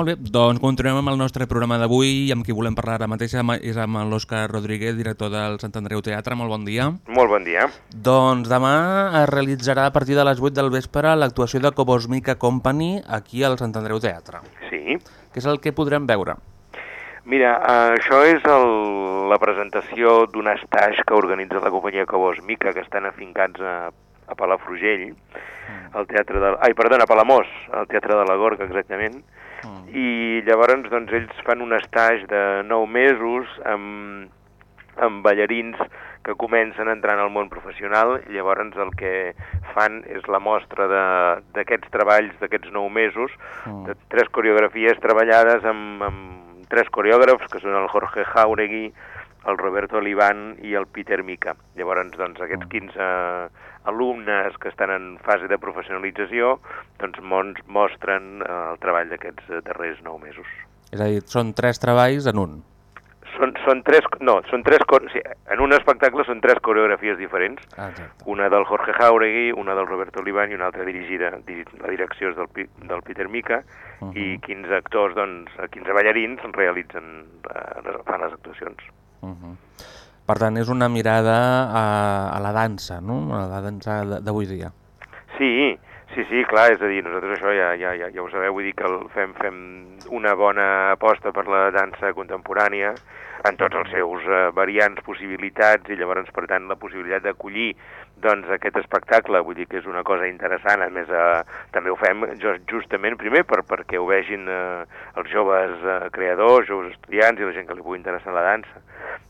Molt bé, doncs continuem amb el nostre programa d'avui i amb qui volem parlar ara mateix és amb l'Òscar Rodríguez, director del Sant Andreu Teatre. Molt bon dia. Molt bon dia. Doncs demà es realitzarà a partir de les 8 del vespre l'actuació de Cobosmica Company aquí al Sant Andreu Teatre. Sí. Què és el que podrem veure? Mira, això és el, la presentació d'un estatge que organitza la companyia Cobos Mica, que estan afincats a, a Palafrugell, al teatre de... Ai, perdona, a Palamós, al teatre de la Gorga, exactament. I llavors, doncs, ells fan un estatge de 9 mesos amb, amb ballarins que comencen entrant al món professional llavors el que fan és la mostra de- d'aquests treballs d'aquests 9 mesos, de tres coreografies treballades amb, amb tres coreògrafs, que són el Jorge Jauregui, el Roberto Oliván i el Peter Mica. Llavors, doncs, aquests 15 alumnes que estan en fase de professionalització doncs mons, mostren eh, el treball d'aquests eh, darrers 9 mesos. És a dir, són tres treballs en un. Són, són tres, no, són tres, sí, en un espectacle són tres coreografies diferents, Ah, exacte. una del Jorge Jauregui, una del Roberto Oliván i una altra dirigida, di- la direcció és del, del Peter Mica, i 15 actors, doncs, 15 ballarins realitzen, eh, fan les actuacions. Uh -huh. Per tant, és una mirada a, a la dansa, no? A la dansa d'avui dia. Sí, sí, sí, clar, és a dir, nosaltres això ja, ja, ja, ja ho sabeu, vull dir que el fem, fem una bona aposta per la dansa contemporània en tots els seus eh, variants, possibilitats, i llavors, per tant, la possibilitat d'acollir doncs, aquest espectacle, vull dir que és una cosa interessant, a més eh, també ho fem justament primer per, perquè ho vegin eh, els joves eh, creadors, joves estudiants i la gent que li pugui interessar la dansa.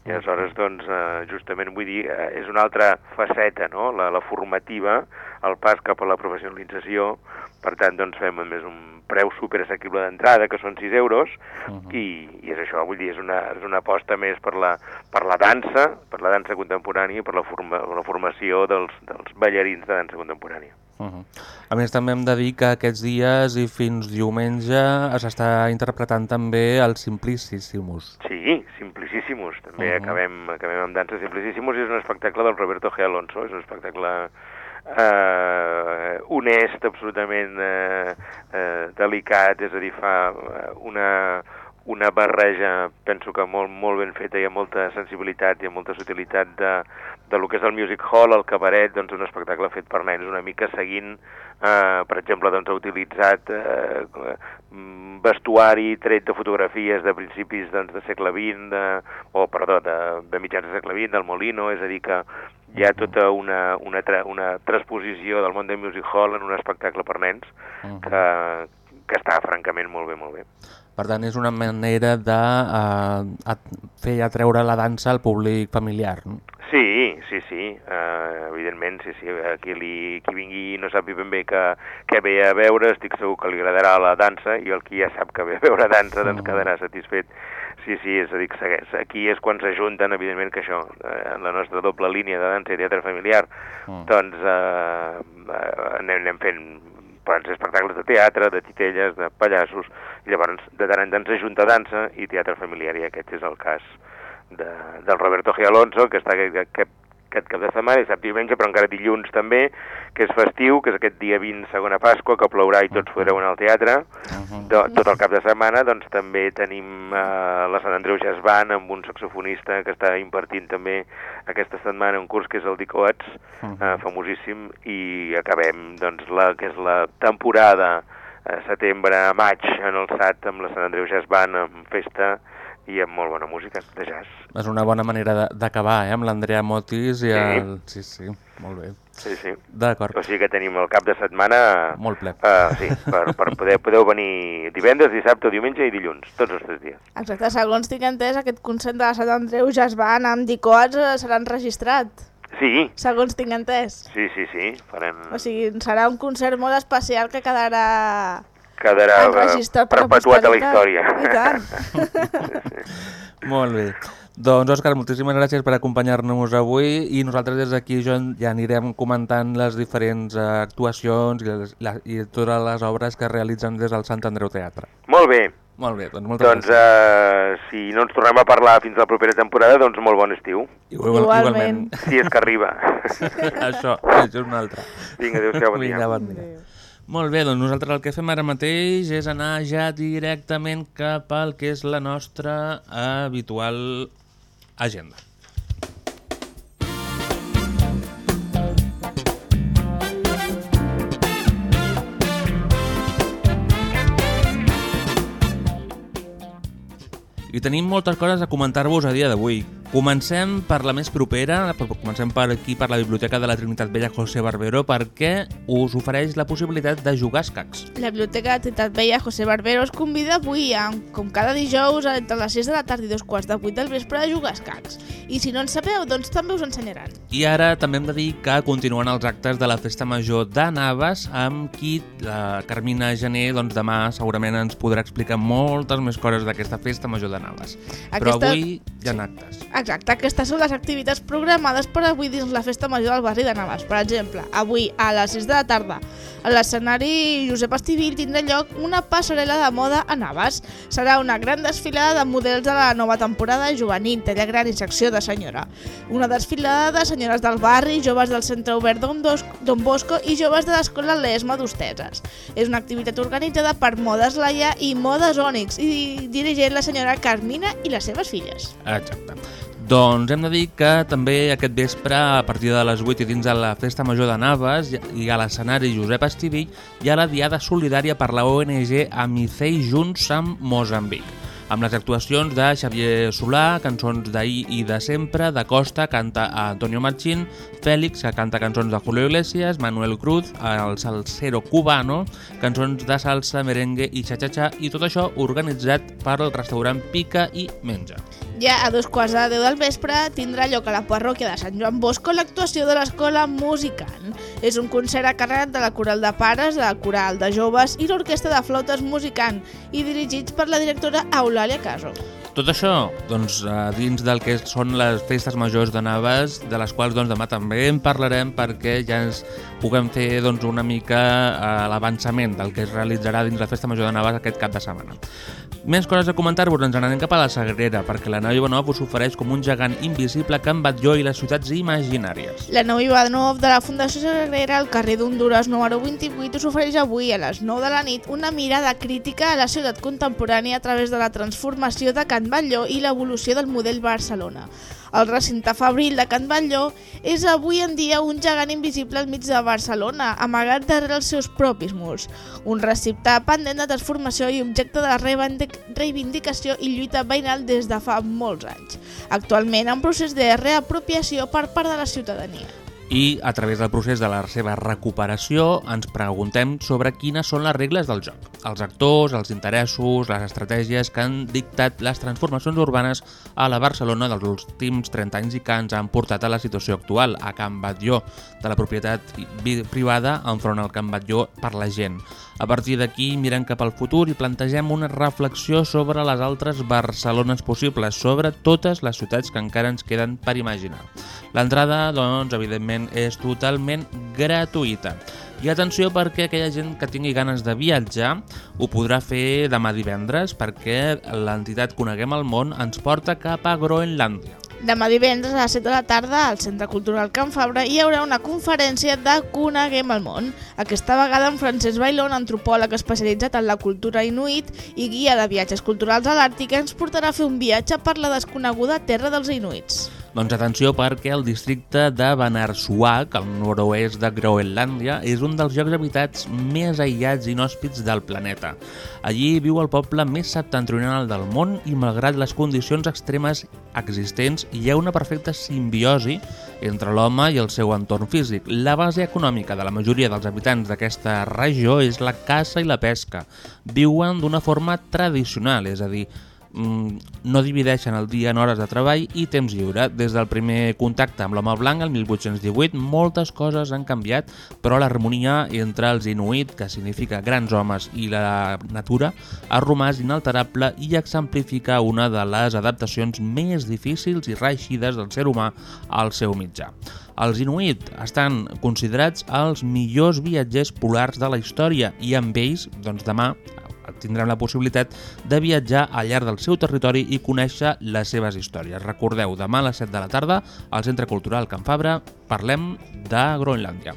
I aleshores, doncs, eh, justament vull dir, eh, és una altra faceta, no?, la, la formativa, el pas cap a la professionalització, per tant, doncs, fem a més un preu super assequible d'entrada, que són 6 euros, i, i és això, vull dir, és una, és una aposta més per la, per la dansa, per la dansa contemporània i per la, forma, la formació dels, dels ballarins de dansa contemporània. Uh -huh. A més, també hem de dir que aquests dies i fins diumenge s'està interpretant també el Simplicissimus. Sí, Simplicissimus, també Mhm. acabem, acabem amb Dansa Simplicissimus, és un espectacle del Roberto G. Alonso, és un espectacle eh, honest, absolutament eh, eh, delicat, és a dir, fa eh, una, una barreja, penso que molt, molt ben feta i amb molta sensibilitat i amb molta sutilitat de, de lo que és el music hall, el cabaret, doncs un espectacle fet per nens, una mica seguint, eh, per exemple, doncs ha utilitzat eh, mm, vestuari tret de fotografies de principis doncs, de segle XX, de, o perdó, de, de mitjans de segle XX, del Molino, és a dir que hi ha tota una, una, tra una transposició del món del music hall en un espectacle per nens que, que està francament molt bé, molt bé. Per tant, és una manera de eh, fer atreure la dansa al públic familiar. No? Sí, sí, sí, uh, evidentment, sí, sí, qui, li, qui vingui no sàpiga ben bé que, que ve a veure, estic segur que li agradarà la dansa, i el qui ja sap que ve a veure dansa, doncs quedarà satisfet. Sí, sí, és a dir, segueix. aquí és quan s'ajunten, evidentment, que això, eh, en la nostra doble línia de dansa i teatre familiar, doncs eh, eh, anem, anem fent ser espectacles de teatre, de titelles, de pallassos, i llavors de tant en tant s'ajunta dansa i teatre familiar, i aquest és el cas de, del Roberto G. Alonso, que està aquest, aquest, aquest cap de setmana, dissabte i diumenge, però encara dilluns també, que és festiu, que és aquest dia 20, segona Pasqua, que plourà i tots podreu anar al teatre, de, tot el cap de setmana, doncs també tenim eh, la Sant Andreu Jazz Band amb un saxofonista que està impartint també aquesta setmana un curs que és el Dicoats, eh, famosíssim, i acabem doncs la que és la temporada eh, setembre a maig en el SAT amb la Sant Andreu Jazz Band amb festa i amb molt bona música de jazz. És una bona manera de- d'acabar, eh? amb l'Andrea Motis i Sí. el... Sí, sí, molt bé. Sí, sí. D'acord. O sigui que tenim el cap de setmana... Molt ple. Uh, sí, per, per poder, podeu venir divendres, dissabte, diumenge i dilluns, tots els tres dies. Exacte, segons tinc entès, aquest concert de la Sant Andreu ja es va anar amb dicoats, eh, serà enregistrat. Sí, segons tinc entès. sí, sí, sí. Farem... O sigui, serà un concert molt especial que quedarà Quedarà perpetuat a la història. I tant. Molt bé. Doncs, Òscar, moltíssimes gràcies per acompanyar-nos avui i nosaltres des d'aquí, ja anirem comentant les diferents eh, actuacions i, les, la, i totes les obres que es realitzen des del Sant Andreu Teatre. Molt bé. Molt bé, doncs moltes Doncs gràcies. eh, si no ens tornem a parlar fins la propera temporada, doncs molt bon estiu. Igual- Igualment. Si és que arriba. Això, això és una altra. Vinga, adéu-siau, bon dia. Vinga, bon dia. Molt bé, doncs nosaltres el que fem ara mateix és anar ja directament cap al que és la nostra habitual agenda. I tenim moltes coses a comentar-vos a dia d'avui. Comencem per la més propera, per- comencem per aquí, per la Biblioteca de la Trinitat Vella José Barbero, perquè us ofereix la possibilitat de jugar a escacs. La Biblioteca de Trinitat Vella José Barbero us convida avui, a, com cada dijous, entre les 6 de la tarda i dos quarts de 8 del vespre, a jugar a escacs. I si no en sabeu, doncs també us ensenyaran. I ara també hem de dir que continuen els actes de la Festa Major de Navas, amb qui la Carmina Gené doncs, demà segurament ens podrà explicar moltes més coses d'aquesta Festa Major de Navas. Però Aquesta- avui hi ha actes. Exacte, aquestes són les activitats programades per avui dins la Festa Major del barri de Navas. Per exemple, avui a les 6 de la tarda a l'escenari Josep Estivill tindrà lloc una passarel·la de moda a Navas. Serà una gran desfilada de models de la nova temporada juvenil, talla gran i secció de senyora. Una desfilada de senyores del barri, joves del Centre Obert Don, Dos- Don Bosco i joves de l'Escola Lesma d'Hosteses. És una activitat organitzada per Modes Laia i Modes Ònix i dirigent la senyora Carmina i les seves filles. Exacte. Doncs hem de dir que també aquest vespre, a partir de les 8 i dins de la Festa Major de Navas i a l'escenari Josep Estivill, hi ha la Diada Solidària per la ONG Amicei Junts amb Mozambic amb les actuacions de Xavier Solà, cançons d'ahir i de sempre, de Costa, canta a Antonio Marchín, Fèlix, que canta cançons de Julio Iglesias, Manuel Cruz, el salsero cubano, cançons de salsa, merengue i xa-xa-xa, i tot això organitzat per el restaurant Pica i Menja. Ja a dos quarts de deu del vespre tindrà lloc a la parròquia de Sant Joan Bosco l'actuació de l'escola Musicant. És un concert a càrrec de la coral de pares, la coral de joves i l'orquestra de flautes Musicant i dirigits per la directora Eulàlia Caso. Tot això, doncs, dins del que són les festes majors de Navas, de les quals doncs, demà també en parlarem perquè ja ens puguem fer doncs, una mica eh, l'avançament del que es realitzarà dins la festa major de Navas aquest cap de setmana. Més coses a comentar-vos, ens n'anem cap a la Sagrera, perquè la nau Ivanov us ofereix com un gegant invisible Can Batlló i les ciutats imaginàries. La nou Ivanov de la Fundació Sagrera al carrer d'Honduras número 28 us ofereix avui a les 9 de la nit una mirada crítica a la ciutat contemporània a través de la transformació de Can Batlló i l'evolució del model Barcelona. El recinte fabril de Can Batlló és avui en dia un gegant invisible al mig de Barcelona, amagat darrere els seus propis murs. Un recinte pendent de transformació i objecte de reivindic- reivindicació i lluita veïnal des de fa molts anys. Actualment en procés de reapropiació per part de la ciutadania. I a través del procés de la seva recuperació ens preguntem sobre quines són les regles del joc. Els actors, els interessos, les estratègies que han dictat les transformacions urbanes a la Barcelona dels últims 30 anys i que ens han portat a la situació actual, a Can Batlló, de la propietat privada enfront al Can Batlló per la gent. A partir d'aquí mirem cap al futur i plantegem una reflexió sobre les altres Barcelones possibles, sobre totes les ciutats que encara ens queden per imaginar. L'entrada, doncs, evidentment, és totalment gratuïta. I atenció perquè aquella gent que tingui ganes de viatjar ho podrà fer demà divendres perquè l'entitat Coneguem el Món ens porta cap a Groenlàndia. Demà divendres a les 7 de la tarda al Centre Cultural Can Fabra hi haurà una conferència de Coneguem el món. Aquesta vegada amb Francesc Bailón, antropòleg especialitzat en la cultura inuit i guia de viatges culturals a l'Àrtic, ens portarà a fer un viatge per la desconeguda terra dels inuits. Doncs atenció perquè el districte de Banarsuak, al nord-oest de Groenlàndia, és un dels llocs habitats més aïllats i inhòspits del planeta. Allí viu el poble més septentrional del món i malgrat les condicions extremes existents hi ha una perfecta simbiosi entre l'home i el seu entorn físic. La base econòmica de la majoria dels habitants d'aquesta regió és la caça i la pesca. Viuen d'una forma tradicional, és a dir, no divideixen el dia en hores de treball i temps lliure. Des del primer contacte amb l'home blanc, el 1818, moltes coses han canviat, però l'harmonia entre els inuit, que significa grans homes, i la natura, ha romàs inalterable i exemplifica una de les adaptacions més difícils i reeixides del ser humà al seu mitjà. Els inuit estan considerats els millors viatgers polars de la història i amb ells, doncs demà, tindrem la possibilitat de viatjar al llarg del seu territori i conèixer les seves històries. Recordeu, demà a les 7 de la tarda, al Centre Cultural Can Fabra, parlem de Groenlàndia.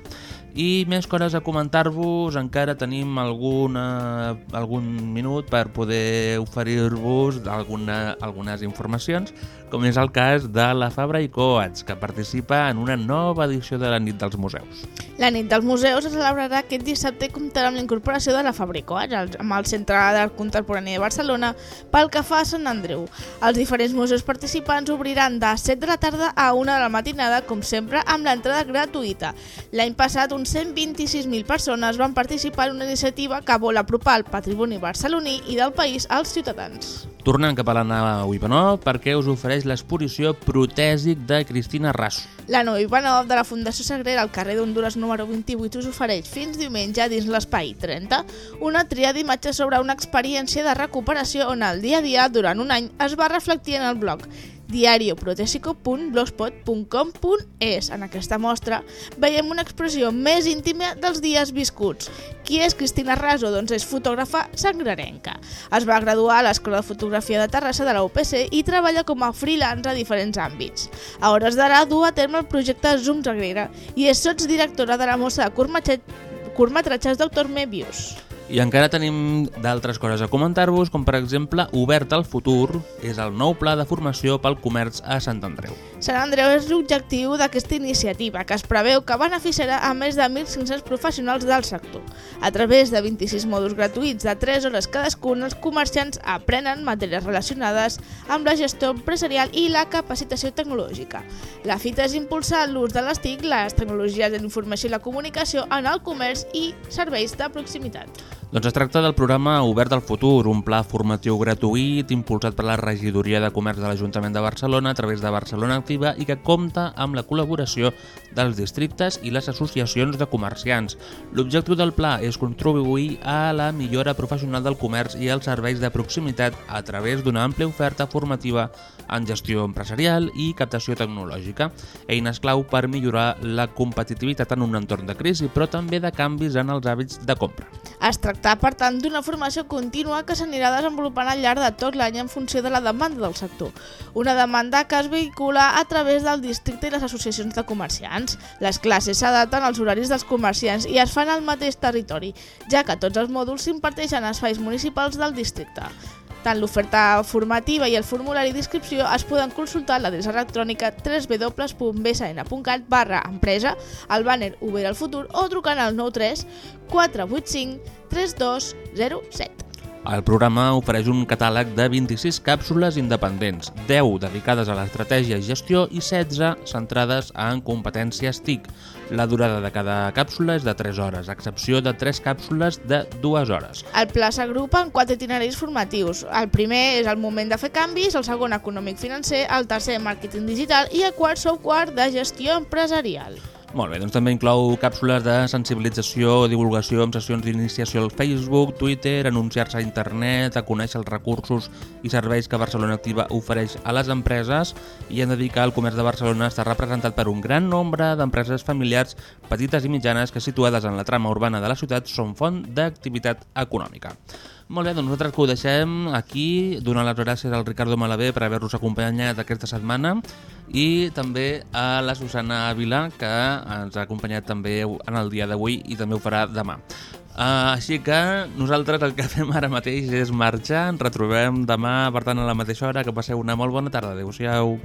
I més coses a comentar-vos, encara tenim alguna, algun minut per poder oferir-vos alguna, algunes informacions, com és el cas de la Fabra i Coats, que participa en una nova edició de la Nit dels Museus. La nit dels museus es celebrarà aquest dissabte i comptarà amb la incorporació de la Fabricoats al- amb el Centre d'Art Contemporani de Barcelona pel que fa a Sant Andreu. Els diferents museus participants obriran de 7 de la tarda a 1 de la matinada, com sempre, amb l'entrada gratuïta. L'any passat, uns 126.000 persones van participar en una iniciativa que vol apropar el patrimoni barceloní i del país als ciutadans. Tornem cap a la nau Ivanov perquè us ofereix l'exposició Protèsic de Cristina Rasso. La nau Ivanov de la Fundació Sagrera al carrer d'Honduras número 28 us ofereix fins diumenge dins l'espai 30 una tria d'imatges sobre una experiència de recuperació on el dia a dia durant un any es va reflectir en el blog diarioprotesico.blogspot.com.es. En aquesta mostra veiem una expressió més íntima dels dies viscuts. Qui és Cristina Raso? Doncs és fotògrafa sangrarenca. Es va graduar a l'Escola de Fotografia de Terrassa de la UPC i treballa com a freelance a diferents àmbits. A hores d'ara du a terme el projecte Zoom Sagrera i és sotsdirectora de la mossa de curtmetratge- curtmetratges Dr. Mebius. I encara tenim d'altres coses a comentar-vos, com per exemple Obert al futur és el nou pla de formació pel comerç a Sant Andreu. Sant Andreu és l'objectiu d'aquesta iniciativa, que es preveu que beneficiarà a més de 1.500 professionals del sector. A través de 26 mòduls gratuïts de 3 hores cadascun, els comerciants aprenen matèries relacionades amb la gestió empresarial i la capacitació tecnològica. La fita és impulsar l'ús de les TIC, les tecnologies de la informació i la comunicació en el comerç i serveis de proximitat. Doncs es tracta del programa Obert al futur, un pla formatiu gratuït impulsat per la Regidoria de Comerç de l'Ajuntament de Barcelona a través de Barcelona Activa i que compta amb la col·laboració dels districtes i les associacions de comerciants. L'objectiu del pla és contribuir a la millora professional del comerç i els serveis de proximitat a través d'una àmplia oferta formativa en gestió empresarial i captació tecnològica, eines clau per millorar la competitivitat en un entorn de crisi, però també de canvis en els hàbits de compra. Es tracta, per tant, d'una formació contínua que s'anirà desenvolupant al llarg de tot l'any en funció de la demanda del sector. Una demanda que es vehicula a través del districte i les associacions de comerciants. Les classes s'adapten als horaris dels comerciants i es fan al mateix territori, ja que tots els mòduls s'imparteixen a espais municipals del districte. Tant l'oferta formativa i el formulari d'inscripció es poden consultar a l'adreça electrònica www.bsn.cat barra empresa, al banner Uber al futur o trucant al 93 485 3207. El programa ofereix un catàleg de 26 càpsules independents, 10 dedicades a l'estratègia i gestió i 16 centrades en competències TIC. La durada de cada càpsula és de 3 hores, a excepció de 3 càpsules de 2 hores. El pla s'agrupa en quatre itineraris formatius. El primer és el moment de fer canvis, el segon econòmic financer, el tercer màrqueting digital i el quart software de gestió empresarial. Molt bé, doncs també inclou càpsules de sensibilització divulgació amb sessions d'iniciació al Facebook, Twitter, anunciar-se a internet, a conèixer els recursos i serveis que Barcelona Activa ofereix a les empreses i hem de dir que el comerç de Barcelona està representat per un gran nombre d'empreses familiars petites i mitjanes que situades en la trama urbana de la ciutat són font d'activitat econòmica. Molt bé, doncs nosaltres que ho deixem aquí, donant les gràcies al Ricardo Malavé per haver-nos acompanyat aquesta setmana i també a la Susana Ávila, que ens ha acompanyat també en el dia d'avui i també ho farà demà. Uh, així que nosaltres el que fem ara mateix és marxar, ens retrobem demà, per tant, a la mateixa hora, que passeu una molt bona tarda. Adéu-siau.